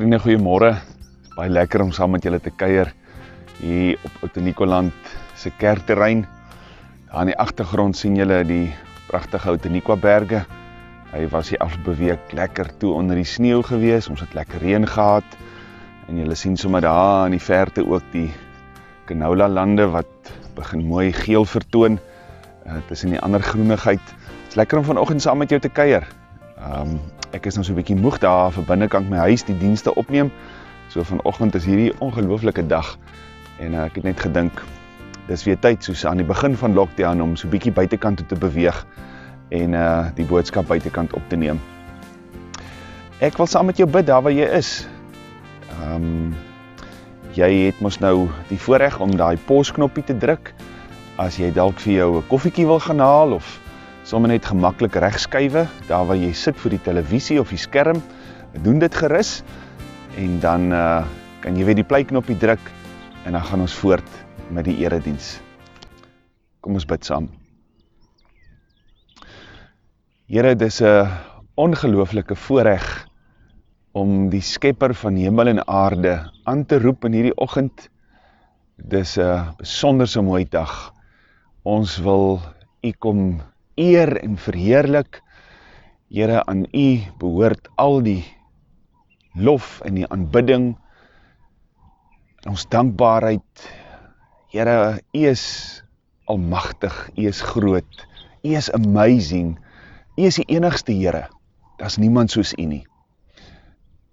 Vriende, goeiemôre. Baie lekker om saam met julle te kuier hier op Outenikoland se kerkterrein. Daar in die agtergrond sien julle die pragtige Outenikwa berge. Hy was hier afbeweeg lekker toe onder die sneeu gewees. Ons het lekker reën gehad. En julle sien sommer daar in die verte ook die canola lande wat begin mooi geel vertoon uh, tussen die ander groenigheid. Dit is lekker om vanoggend saam met jou te kuier. Ehm um, ek is nou so 'n bietjie moeg daar vir binnekant my huis die dienste opneem. So vanoggend is hierdie ongelooflike dag en uh, ek het net gedink dis weer tyd soos aan die begin van lockdown om so bietjie buitekant toe te beweeg en uh die boodskap buitekant op te neem. Ek wil saam met jou bid daar waar jy is. Ehm um, jy het mos nou die voorreg om daai posknoppie te druk as jy dalk vir jou 'n koffietjie wil gaan haal of sommer net gemaklik regskuive daar waar jy sit vir die televisie of die skerm. Doen dit gerus en dan uh kan jy weer die play knoppie druk en dan gaan ons voort met die erediens. Kom ons bid saam. Here, dis 'n ongelooflike voorreg om die skepper van hemel en aarde aan te roep in hierdie oggend. Dis 'n besonderse mooi dag. Ons wil U kom eer en verheerlik. Here, aan U behoort al die lof en die aanbidding. Ons dankbaarheid. Here, U is almagtig, U is groot. U is amazing. U is die enigste Here. Daar's niemand soos U nie.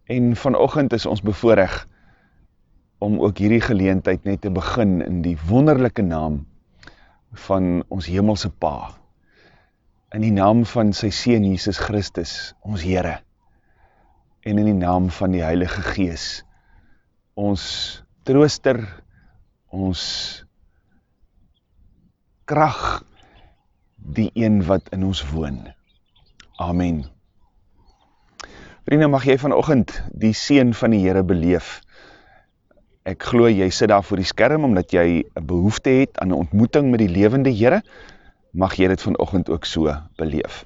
En vanoggend is ons bevoorreg om ook hierdie geleentheid net te begin in die wonderlike naam van ons hemelse Pa in die naam van sy Seun Jesus Christus, ons Here, en in die naam van die Heilige Gees, ons trooster, ons krag, die een wat in ons woon. Amen. Vriende, mag jy vanochtend die Seun van die Here beleef. Ek glo jy sit daar voor die skerm, omdat jy een behoefte het aan een ontmoeting met die levende Here, mag jy dit vanochtend ook so beleef.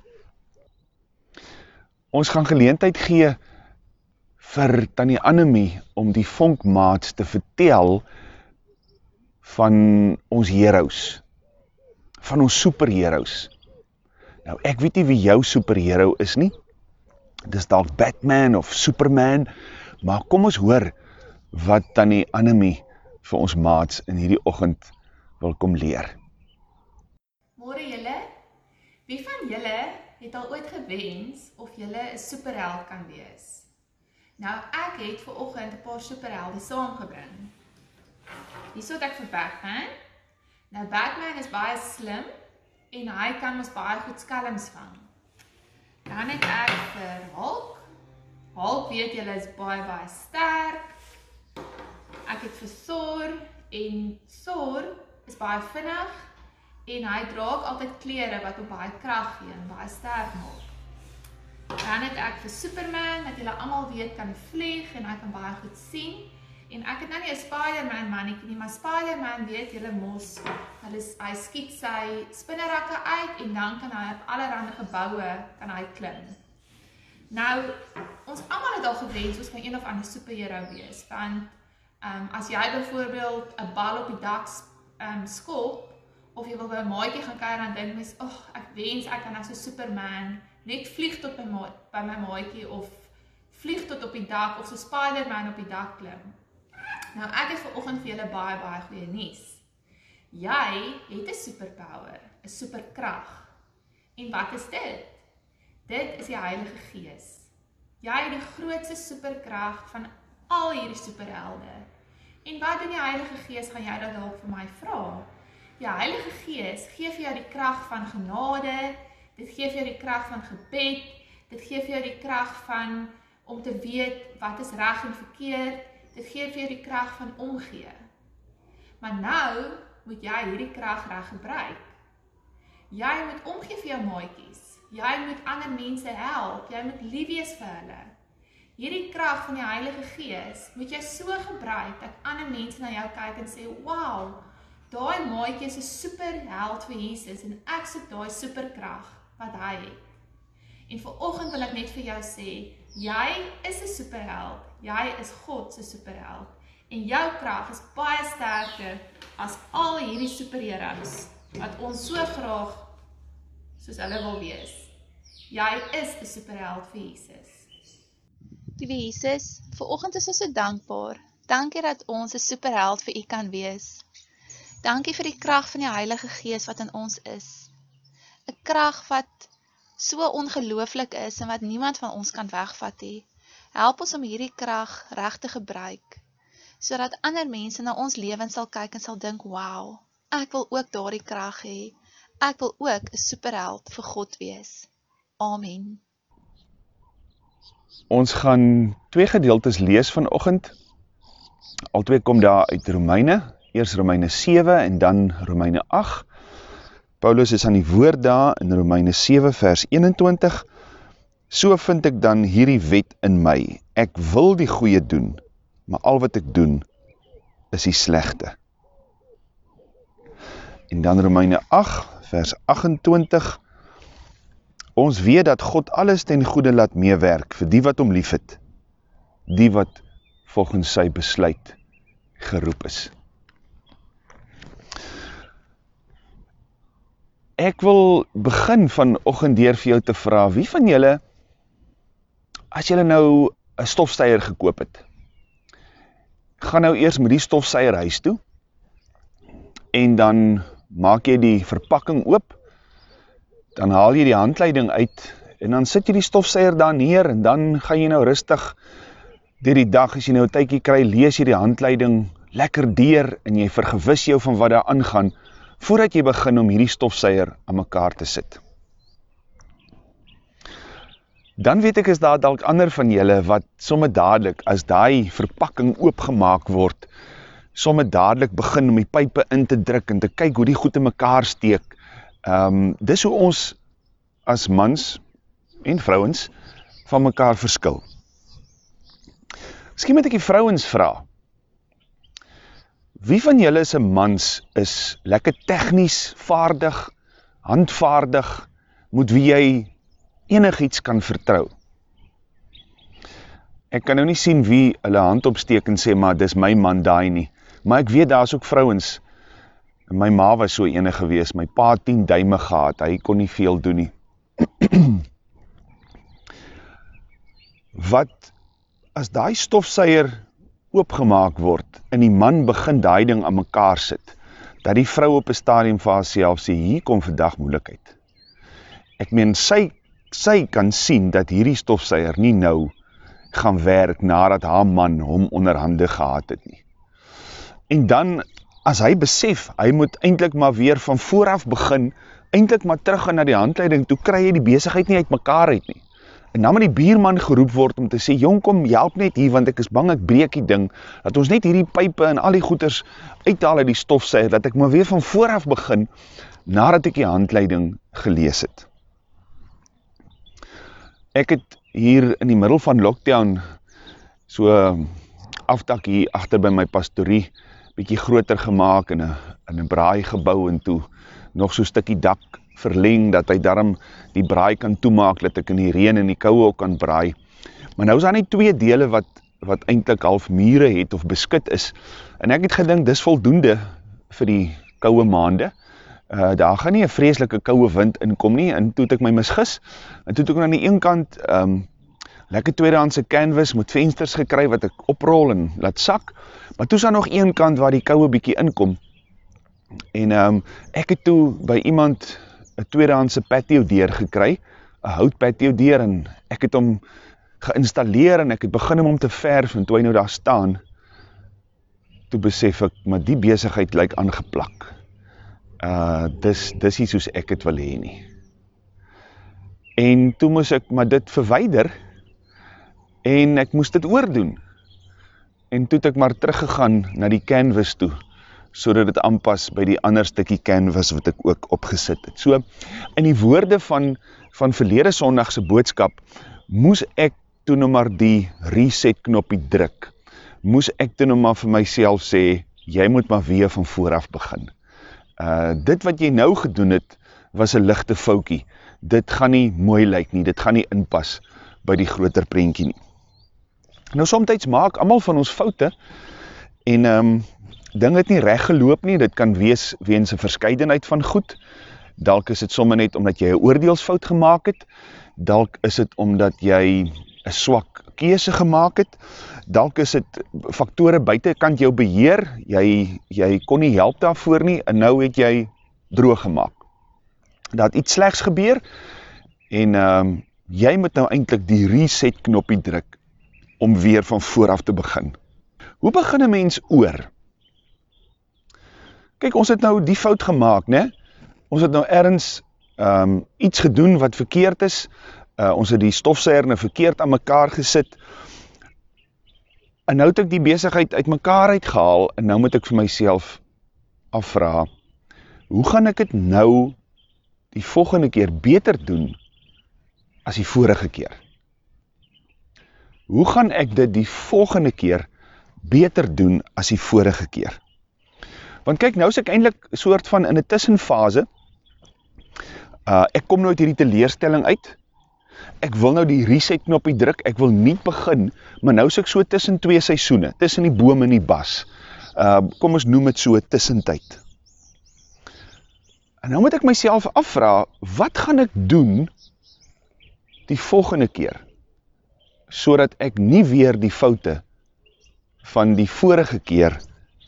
Ons gaan geleentheid gee vir Tanny Annemie om die vonkmaats te vertel van ons heroes, van ons superheroes. Nou, ek weet nie wie jou superhero is nie, dis dalk Batman of Superman, maar kom ons hoor wat Tanny Annemie vir ons maats in hierdie ochend wil kom leer. Môre julle. Wie van julle het al ooit gewens of julle 'n superheld kan wees? Nou ek het ver oggend 'n paar superhelde saamgebring. Hierso het ek vir Batman. Nou Batman is baie slim en hy kan ons baie goed skelms vang. Dan het ek vir Hulk. Hulk weet julle is baie baie sterk. Ek het vir Thor en Thor is baie vinnig en hy dra altyd klere wat hom baie krag gee en baie sterk maak. Dan het ek vir Superman, wat julle almal weet kan vlieg en hy kan baie goed sien. En ek het nou nie 'n Spider-Man mannetjie nie, maar Spider-Man weet julle mos, hulle hy skiet sy spinnerakke uit en dan kan hy op allerlei geboue kan hy klim. Nou, ons almal het al gewens ons kan een of ander superheld wees. Want ehm um, as jy byvoorbeeld 'n bal op die dak ehm um, skop of jy wil by 'n maatjie gaan kuier en dink mens, "Ag, oh, ek wens ek kan as 'n Superman net vlieg tot by my by my maatjie of vlieg tot op die dak of so Spider-Man op die dak klim." Nou ek het ver oggend vir julle baie baie goeie nuus. Jy het 'n superpower, 'n superkrag. En wat is dit? Dit is die Heilige Gees. Jy het die grootste superkrag van al hierdie superhelde. En wat doen die Heilige Gees gaan jy dalk vir my vra? Die Heilige Gees gee vir jou die krag van genade. Dit gee vir jou die krag van gebed. Dit gee vir jou die krag van om te weet wat is reg en verkeerd. Dit gee vir jou die krag van omgee. Maar nou moet jy hierdie krag reg gebruik. Jy moet omgee vir jou maatjies. Jy moet ander mense help. Jy moet lief wees vir hulle. Hierdie krag van die Heilige Gees moet jy so gebruik dat ander mense na jou kyk en sê, "Wow, Daai maatjie is 'n superheld vir Jesus en ek soek daai superkrag wat hy het. En vir oggend wil ek net vir jou sê, Jy is 'n superheld. Jy is God se superheld. En jou krag is baie sterker as al hierdie superheroes wat ons so graag soos hulle wil wees. Jy is 'n superheld vir Jesus. Liewe Jesus, vir oggend is ons so dankbaar. Dankie dat ons 'n superheld vir U kan wees. Dankie vir die krag van die Heilige Gees wat in ons is. 'n Krag wat so ongelooflik is en wat niemand van ons kan wegvat nie. Help ons om hierdie krag reg te gebruik sodat ander mense na ons lewens sal kyk en sal dink, "Wow, ek wil ook daardie krag hê. Ek wil ook 'n superheld vir God wees." Amen. Ons gaan twee gedeeltes lees vanoggend. Albei kom daar uit Romeine, eers Romeine 7 en dan Romeine 8. Paulus is aan die woord daar in Romeine 7 vers 21. So vind ek dan hierdie wet in my. Ek wil die goeie doen, maar al wat ek doen is die slegte. En dan Romeine 8 vers 28 Ons weet dat God alles ten goede laat meewerk vir die wat hom liefhet, die wat volgens sy besluit geroep is. Ek wil begin vanoggend deur vir jou te vra, wie van julle as julle nou 'n stofsuier gekoop het, gaan nou eers met die stofsuier huis toe en dan maak jy die verpakking oop dan haal jy die handleiding uit en dan sit jy die stofsuier daar neer en dan gaan jy nou rustig deur die dag as jy nou 'n tydjie kry, lees jy die handleiding lekker deur en jy vergewis jou van wat daar aangaan voordat jy begin om hierdie stofsuier aan mekaar te sit. Dan weet ek is daar dalk ander van julle wat sommer dadelik as daai verpakking oopgemaak word, sommer dadelik begin om die pype in te druk en te kyk hoe die goed in mekaar steek Um, dis hoe ons as mans en vrouwens van mekaar verskil. Misschien moet ek die vrouwens vraag, wie van julle een mans is lekker technisch vaardig, handvaardig, moet wie jy enig iets kan vertrouw? Ek kan nou nie sien wie hulle hand opsteek en sê, maar dis my man daai nie. Maar ek weet daar is ook vrouwens, En my ma was so ene gewees, my pa 10 duime gehad, hy kon nie veel doen nie. Wat as daai stofsuier oopgemaak word en die man begin daai ding aan mekaar sit, dat die vrou op 'n stadium vir haarself sê hier kom vandag moeilikheid. Ek meen sy sy kan sien dat hierdie stofsuier nie nou gaan werk nadat haar man hom onderhande gehad het nie. En dan as hy besef, hy moet eindelijk maar weer van vooraf begin, eindelijk maar terug gaan na die handleiding, toe kry hy die bezigheid nie uit mekaar uit nie. En dan moet die bierman geroep word om te sê, jong kom, help net hier, want ek is bang ek breek die ding, dat ons net hierdie pype en al die goeders uithaal uit die stofsuier, dat ek maar weer van vooraf begin, nadat ek die handleiding gelees het. Ek het hier in die middel van lockdown, so aftak hier achter by my pastorie, bietjie groter gemaak in 'n in 'n braai gebou en toe nog so 'n stukkie dak verleng dat hy darm die braai kan toemaak dat ek in die reën en die koue ook kan braai. Maar nou is daar net twee dele wat wat eintlik half mure het of beskut is. En ek het gedink dis voldoende vir die koue maande. Uh daar gaan nie 'n vreeslike koue wind inkom nie en toe het ek my misgis. En toe het ek aan die een kant ehm um, lekker tweedehandse canvas met vensters gekry wat ek oprol en laat sak. Maar toe is daar nog een kant waar die koue bietjie inkom. En ehm um, ek het toe by iemand 'n tweedehandse patio deur gekry, 'n hout patio deur en ek het hom geïnstalleer en ek het begin om hom te verf en toe hy nou daar staan, toe besef ek, maar die besigheid lyk aangeplak. Uh dis dis nie soos ek dit wil hê nie. En toe moes ek maar dit verwyder en ek moes dit oordoen. En toe het ek maar teruggegaan na die canvas toe, so dat het aanpas by die ander stikkie canvas wat ek ook opgesit het. So, in die woorde van, van verlede sondagse boodskap, moes ek toe nou maar die reset knopie druk. Moes ek toe nou maar vir myself sê, jy moet maar weer van vooraf begin. Uh, dit wat jy nou gedoen het, was een lichte foukie. Dit gaan nie mooi lyk nie, dit gaan nie inpas by die groter prentjie nie. Nou soms maak almal van ons foute en ehm um, ding het nie reg geloop nie. Dit kan wees weens 'n verskeidenheid van goed. Dalk is dit sommer net omdat jy 'n oordeelsfout gemaak het. Dalk is dit omdat jy 'n swak keuse gemaak het. Dalk is dit faktore buitekant jou beheer. Jy jy kon nie help daarvoor nie en nou het jy droog gemaak. Dat iets slegs gebeur en ehm um, jy moet nou eintlik die reset knoppie druk om weer van voor af te begin. Hoe begin 'n mens oor? Kyk, ons het nou die fout gemaak, né? Ons het nou ergens um, iets gedoen wat verkeerd is. Uh ons het die stofsuier nou verkeerd aan mekaar gesit. En nou het ek die besigheid uitmekaar uitgehaal en nou moet ek vir myself afvra, hoe gaan ek dit nou die volgende keer beter doen as die vorige keer? Hoe gaan ek dit die volgende keer beter doen as die vorige keer? Want kyk, nou is ek eintlik soort van in 'n tussenfase. Uh ek kom nou uit hierdie teleurstelling uit. Ek wil nou die reset knoppie druk. Ek wil nie begin, maar nou is ek so tussen twee seisoene, tussen die bome en die bas. Uh kom ons noem dit so 'n tussentyd. En nou moet ek myself afvra, wat gaan ek doen die volgende keer? Sodat ek nie weer die foute van die vorige keer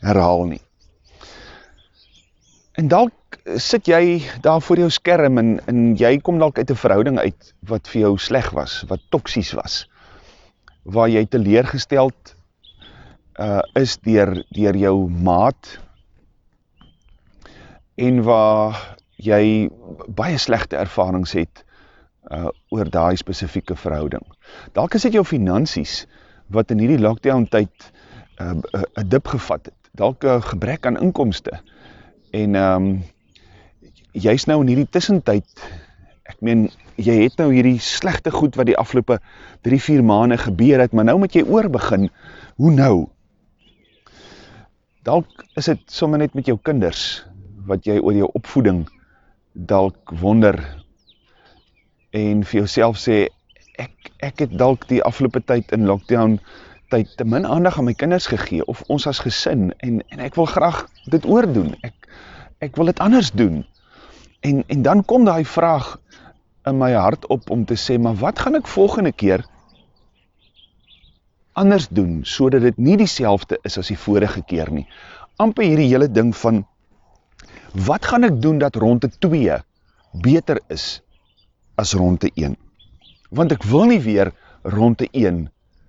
herhaal nie. En dalk sit jy daar voor jou skerm en en jy kom dalk uit 'n verhouding uit wat vir jou sleg was, wat toksies was. Waar jy teleurgesteld uh is deur deur jou maat en waar jy baie slegte ervarings het uh oor daai spesifieke verhouding. Dalk is dit jou finansies wat in hierdie lockdown tyd uh 'n dip gevat het. Dalk 'n gebrek aan inkomste. En ehm um, jy's nou in hierdie tussentyd. Ek meen jy het nou hierdie slegte goed wat die afgelope 3-4 maande gebeur het, maar nou moet jy oor begin. Hoe nou? Dalk is dit sommer net met jou kinders wat jy oor jou opvoeding dalk wonder en vir jouself sê ek ek het dalk die afgelope tyd in lockdown tyd te min aandag aan my kinders gegee of ons as gesin en en ek wil graag dit oordoen. Ek ek wil dit anders doen. En en dan kom daai vraag in my hart op om te sê, maar wat gaan ek volgende keer anders doen sodat dit nie dieselfde is as die vorige keer nie. amper hierdie hele ding van wat gaan ek doen dat ronde 2 beter is as ronde 1? Want ek wil nie weer ronde 1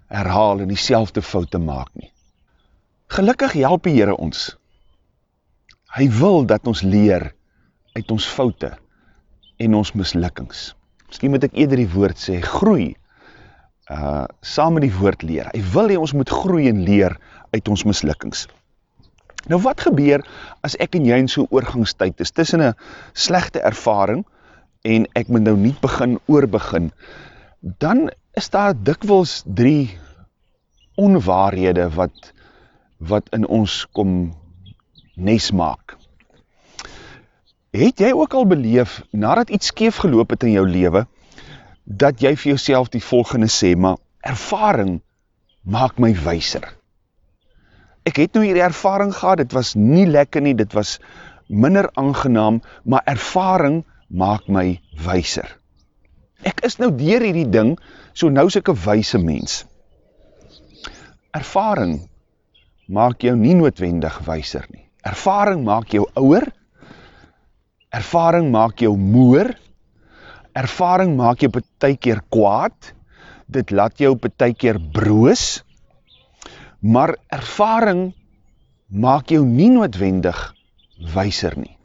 herhaal en dieselfde foute maak nie. Gelukkig help die Here ons. Hy wil dat ons leer uit ons foute en ons mislukkings. Miskien moet ek eerder die woord sê groei. Uh saam met die woord leer. Hy wil hê ons moet groei en leer uit ons mislukkings. Nou wat gebeur as ek en jy in so 'n oorgangstyd is tussen 'n slegte ervaring en ek moet nou nie begin oorbegin dan is daar dikwels drie onwaarhede wat wat in ons kom nes maak. Het jy ook al beleef, nadat iets skeef geloop het in jou lewe, dat jy vir jouself die volgende sê, maar ervaring maak my wijser. Ek het nou hierdie ervaring gehad, dit was nie lekker nie, dit was minder aangenaam, maar ervaring maak my wijser. Ek is nou dier hierdie ding, so nou is ek een wijse mens. Ervaring maak jou nie noodwendig wijser nie. Ervaring maak jou ouwer, ervaring maak jou moer, ervaring maak jou betykeer kwaad, dit laat jou betykeer broos, maar ervaring maak jou nie noodwendig wijser nie.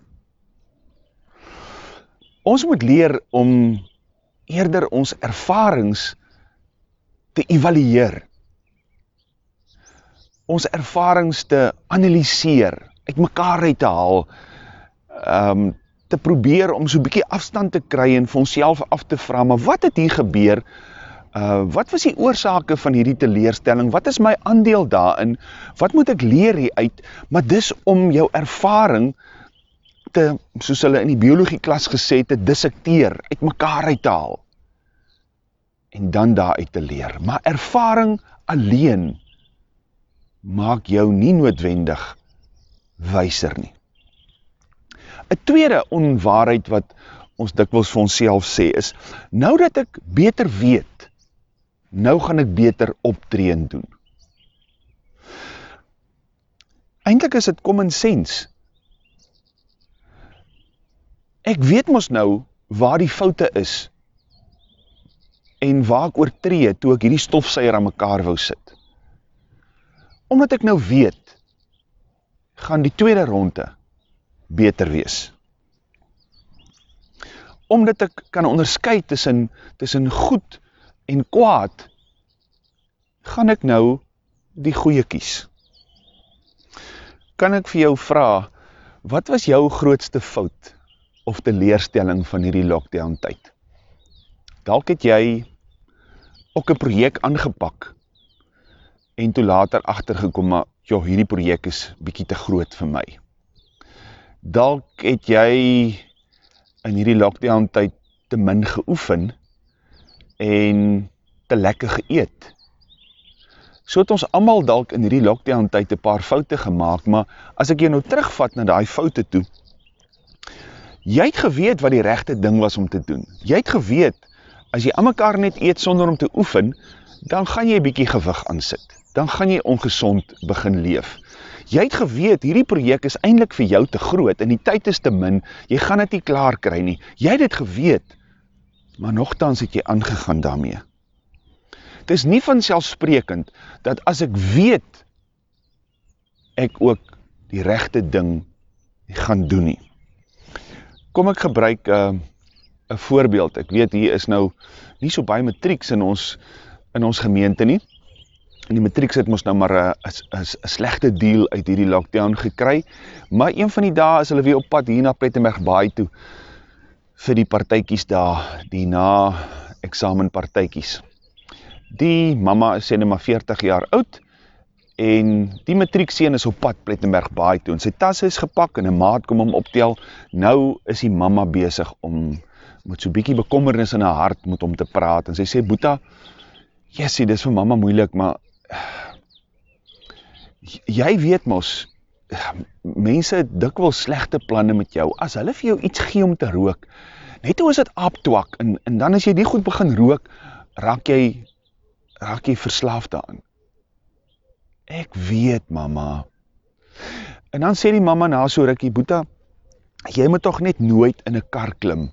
Ons moet leer om eerder ons ervarings te evalueer, ons ervarings te analyseer, uit mekaar uit te haal, um, te probeer om so'n bykie afstand te kry en vir onszelf af te vraag, maar wat het hier gebeur, uh, wat was die oorzake van hierdie teleerstelling, wat is my aandeel daarin, wat moet ek leer hier uit, maar dis om jou ervaring te, soos hulle in die biologie klas gesê, te dissekteer, uit mekaar uit te haal. en dan daaruit te leer. Maar ervaring alleen maak jou nie noodwendig wyser nie. 'n Tweede onwaarheid wat ons dikwels vir onsself sê is, nou dat ek beter weet, nou gaan ek beter optree en doen. Eintlik is dit common sense. Ek weet mos nou waar die foute is en waar ek oortree toe ek hierdie stofsuier aan mekaar wou sit. Omdat ek nou weet, gaan die tweede ronde beter wees. Omdat ek kan onderskei tussen tussen goed en kwaad, gaan ek nou die goeie kies. Kan ek vir jou vra, wat was jou grootste fout of teleurstelling van hierdie lockdown tyd? Dalk het jy ook 'n projek aangepak en toe later agtergekom maar ja, hierdie projek is bietjie te groot vir my. Dalk het jy in hierdie lockdown tyd te min geoefen en te lekker geëet. So het ons almal dalk in hierdie lockdown tyd 'n paar foute gemaak, maar as ek jou nou terugvat na daai foute toe, jy het geweet wat die regte ding was om te doen. Jy het geweet as jy almekaar net eet sonder om te oefen, dan gaan jy 'n bietjie gewig aansit. Dan gaan jy ongesond begin leef. Jy het geweet hierdie projek is eintlik vir jou te groot en die tyd is te min. Jy gaan dit nie klaar kry nie. Jy het dit geweet. Maar nogtans het jy aangegaan daarmee. Dit is nie vanselfsprekend dat as ek weet ek ook die regte ding gaan doen nie. Kom ek gebruik 'n uh, 'n voorbeeld. Ek weet hier is nou nie so baie matrieks in ons in ons gemeente nie. En die matrieks het mos nou maar 'n 'n 'n slegte deal uit hierdie lockdown gekry. Maar een van die dae is hulle weer op pad hier na Plettenberg Baai toe vir die partytjies daar, die na eksamenpartytjies. Die mamma is sê net maar 40 jaar oud en die matriekseun is op pad Plettenberg Baai toe en sy tasse is gepak en 'n maat kom hom optel. Nou is die mamma besig om met so bietjie bekommernis in haar hart met hom te praat en sy sê Boeta, Jessie, dis vir mamma moeilik, maar jy weet mos mense het dikwels slegte planne met jou. As hulle vir jou iets gee om te rook, net hoe is dit aaptwak en en dan as jy die goed begin rook, raak jy raak jy verslaaf daaraan. Ek weet, mamma. En dan sê die mamma na so rukkie, Boeta, jy moet tog net nooit in 'n kar klim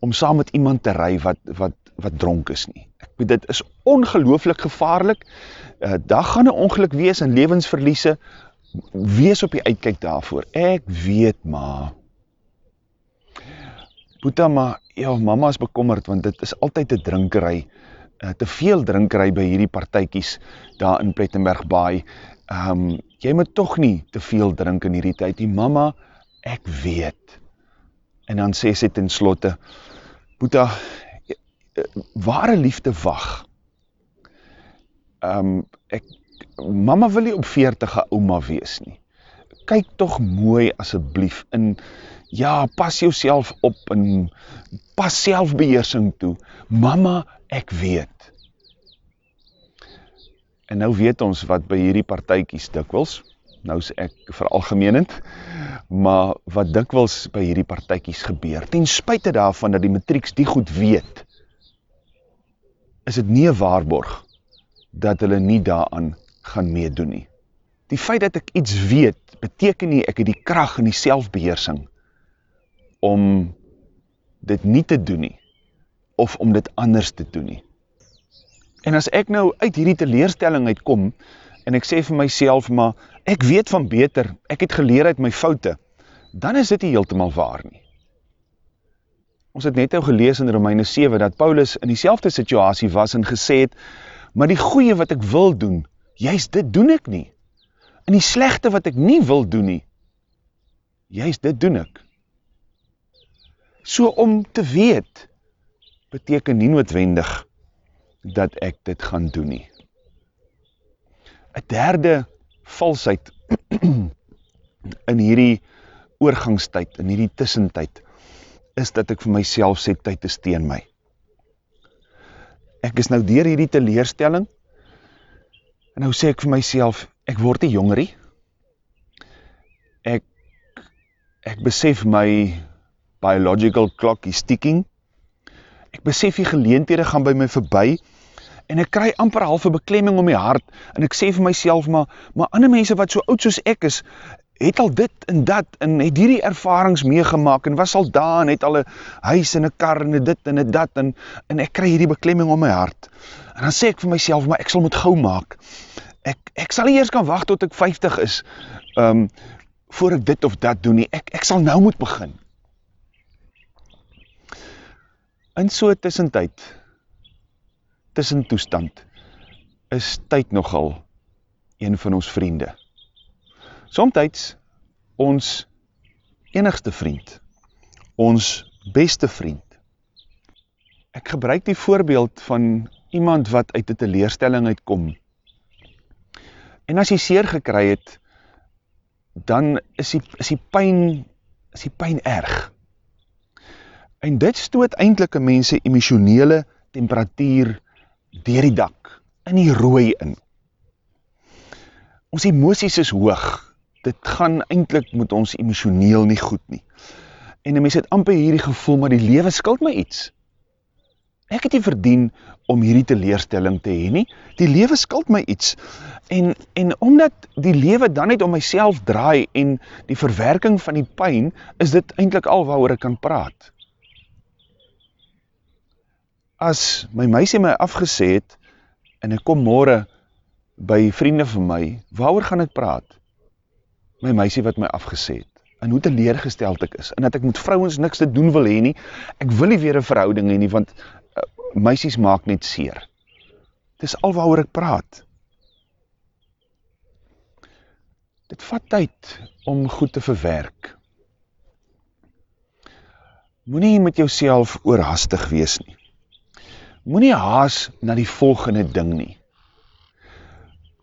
om saam met iemand te ry wat wat wat dronk is nie. Ek weet dit is ongelooflik gevaarlik. Uh, daar gaan 'n ongeluk wees en lewensverliese. Wees op die uitkyk daarvoor. Ek weet maar. Boeta maar, ja, mamma is bekommerd want dit is altyd 'n drinkery. Uh, te veel drinkery by hierdie partytjies daar in Plettenberg Baai. Ehm um, jy moet tog nie te veel drink in hierdie tyd nie. Mamma, ek weet. En dan sê sy ten slotte, Boeta, ware liefde wag. Um, ek, mama wil nie op 40 ouma wees nie. Kyk toch mooi asseblief in, ja, pas jouself op en pas selfbeheersing toe. Mama, ek weet. En nou weet ons wat by hierdie partijkies dikwils, nou is ek veralgemeenend, maar wat dikwels by hierdie partijkies gebeur, ten spuite daarvan dat die matrieks die goed weet, is het nie een waarborg dat hulle nie daaraan gaan meedoen nie. Die feit dat ek iets weet, beteken nie ek het die kracht en die selfbeheersing om dit nie te doen nie, of om dit anders te doen nie. En as ek nou uit hierdie teleerstelling uitkom, en ek sê vir myself, maar ek weet van beter, ek het geleer uit my foute, dan is dit nie heeltemal waar nie. Ons het net nou gelees in Romeine 7, dat Paulus in die selfde situasie was en gesê het, maar die goeie wat ek wil doen, juist dit doen ek nie. En die slechte wat ek nie wil doen nie, juist dit doen ek. So om te weet, beteken nie noodwendig, dat ek dit gaan doen nie. Een derde valsheid in hierdie oorgangstijd, in hierdie tussentijd, is dat ek vir myself sê, tyd is teen my. ek is nou deur hierdie teleurstelling. En nou sê ek vir myself, ek word nie jonger nie. Ek ek besef my biological clock is ticking. Ek besef die geleenthede gaan by my verby en ek kry amper half 'n beklemming om my hart en ek sê vir myself maar maar ander mense wat so oud soos ek is het al dit en dat en het hierdie ervarings meegemaak en was al daar en het al 'n huis en 'n kar en dit en dat en en ek kry hierdie beklemming om my hart. En dan sê ek vir myself, maar ek sal moet gou maak. Ek ek sal nie eers kan wag tot ek 50 is. Um voor ek dit of dat doen nie. Ek ek sal nou moet begin. In so 'n tussentyd tussen toestand is tyd nogal een van ons vriende. Somtyds ons enigste vriend, ons beste vriend. Ek gebruik die voorbeeld van iemand wat uit 'n teleurstelling uitkom. En as jy seer gekry het, dan is die is die pyn is die pyn erg. En dit stoot eintlik 'n mens se emosionele temperatuur deur die dak in die rooi in. Ons emosies is hoog dit gaan eintlik met ons emosioneel nie goed nie. En 'n mens het amper hierdie gevoel maar die lewe skuld my iets. Ek het nie verdien om hierdie teleurstelling te hê nie. Die lewe skuld my iets. En en omdat die lewe dan net om myself draai en die verwerking van die pyn, is dit eintlik al waaroor ek kan praat. As my meisie my afgesê het en ek kom môre by vriende van my, waaroor gaan ek praat? My meisie wat my afgesê het en hoe teleurgesteld ek is en dat ek met vrouens niks te doen wil hê nie. Ek wil nie weer 'n verhouding hê nie want uh, meisies maak net seer. Dis alwaaroor ek praat. Dit vat tyd om goed te verwerk. Moenie met jouself oorhaastig wees nie. Moenie haas na die volgende ding nie.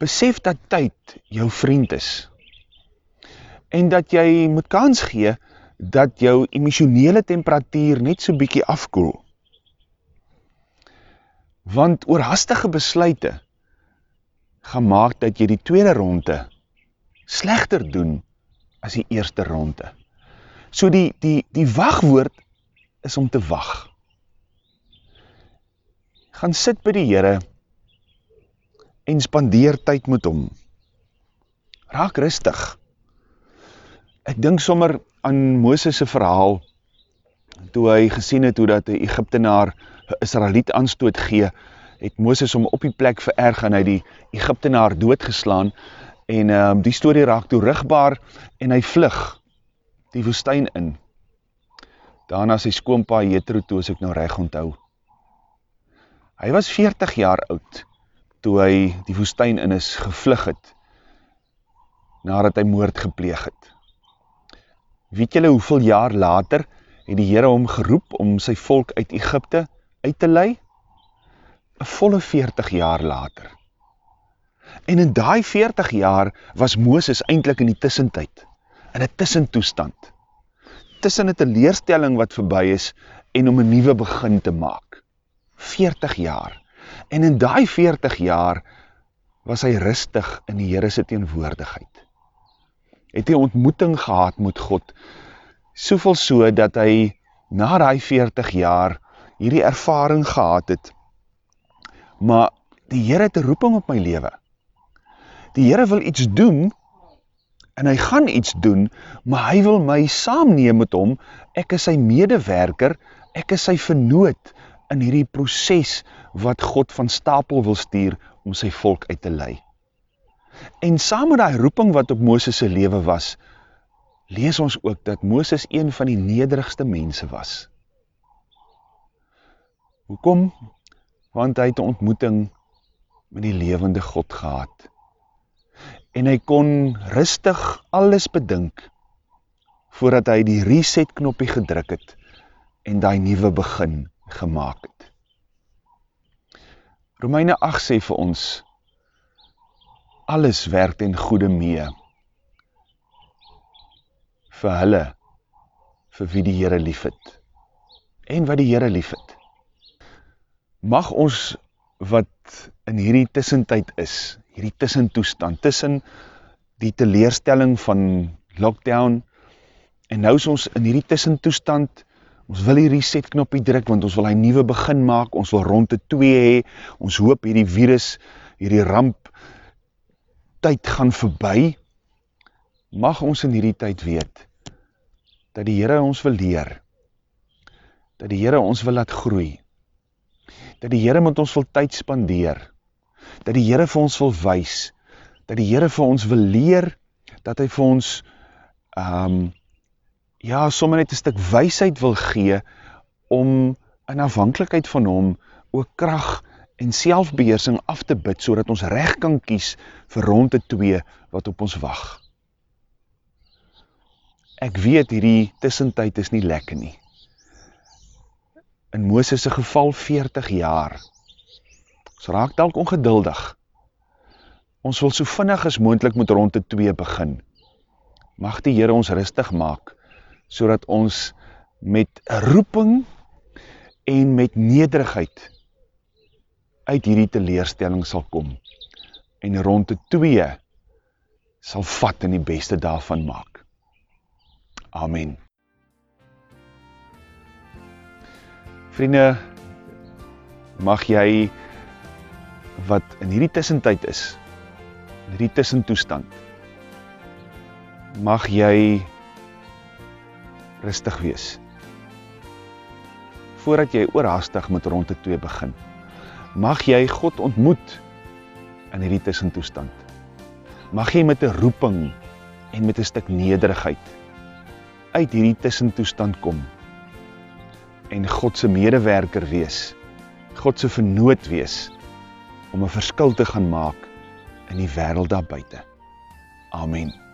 Besef dat tyd jou vriend is en dat jy moet kans gee dat jou emosionele temperatuur net so bykie afkoel. Want oorhastige besluite gaan maak dat jy die tweede ronde slechter doen as die eerste ronde. So die, die, die wachtwoord is om te wacht. Gaan sit by die Heere en spandeer tyd met hom. Raak rustig ek dink sommer aan Moses se verhaal toe hy gesien het hoe dat 'n Egiptenaar 'n Israeliet aanstoot gee, het Moses hom op die plek vererg en hy die Egiptenaar doodgeslaan en um, die storie raak toe rigbaar en hy vlug die woestyn in. Daarna sy skoonpa Jethro toe as ek nou reg onthou. Hy was 40 jaar oud toe hy die woestyn in is gevlug het nadat hy moord gepleeg het. Weet julle hoeveel jaar later het die Here hom geroep om sy volk uit Egipte uit te lei? 'n Volle 40 jaar later. En in daai 40 jaar was Moses eintlik in die tussentyd, in 'n tussentoestand. Tussen 'n teleurstelling wat verby is en om 'n nuwe begin te maak. 40 jaar. En in daai 40 jaar was hy rustig in die Here se teenwoordigheid het hy ontmoeting gehad met God, soveel so, dat hy na die 40 jaar hierdie ervaring gehad het, maar die Heere het een roeping op my leven. Die Heere wil iets doen, en hy gaan iets doen, maar hy wil my saamneem met hom, ek is sy medewerker, ek is sy vernoot in hierdie proces wat God van stapel wil stuur om sy volk uit te leid. En saam met die roeping wat op Mooses se lewe was, lees ons ook dat Mooses een van die nederigste mense was. Hoekom? Want hy het 'n ontmoeting met die lewende God gehad. En hy kon rustig alles bedink voordat hy die reset knoppie gedruk het en daai nuwe begin gemaak het. Romeine 8 sê vir ons alles werk ten goede mee. Vir hulle vir wie die Here liefhet. En wat die Here liefhet. Mag ons wat in hierdie tussentyd is, hierdie tussentoestand, tussen die teleurstelling van lockdown, en nou is ons in hierdie tussentoestand, ons wil die reset knoppie druk, want ons wil hy nieuwe begin maak, ons wil ronde 2 hee, ons hoop hierdie virus, hierdie ramp, tyd gaan verby, mag ons in hierdie tyd weet, dat die Heere ons wil leer, dat die Heere ons wil laat groei, dat die Heere met ons wil tyd spandeer, dat die Heere vir ons wil wys, dat die Heere vir ons wil leer, dat hy vir ons, um, ja, sommer net een stuk wysheid wil gee, om in afhankelijkheid van hom, ook kracht en selfbeheersing af te bid, so ons recht kan kies vir ronde 2 wat op ons wacht. Ek weet hierdie tussentijd is nie lekker nie. In Mooses' geval 40 jaar. Ons raak dalk ongeduldig. Ons wil so vinnig as moendlik met ronde 2 begin. Mag die Heere ons rustig maak, so ons met roeping en met nederigheid uit hierdie teleerstelling sal kom en ronde 2 sal vat en die beste daarvan maak. Amen. Vriende, mag jy wat in hierdie tussentyd is, in hierdie tussentoestand, mag jy rustig wees. Voordat jy oorhaastig met ronde 2 begin, mag jy God ontmoet in hierdie tussentoestand. Mag jy met 'n roeping en met 'n stuk nederigheid uit hierdie tussentoestand kom en God se medewerker wees. God se vernoot wees om 'n verskil te gaan maak in die wêreld daar buite. Amen.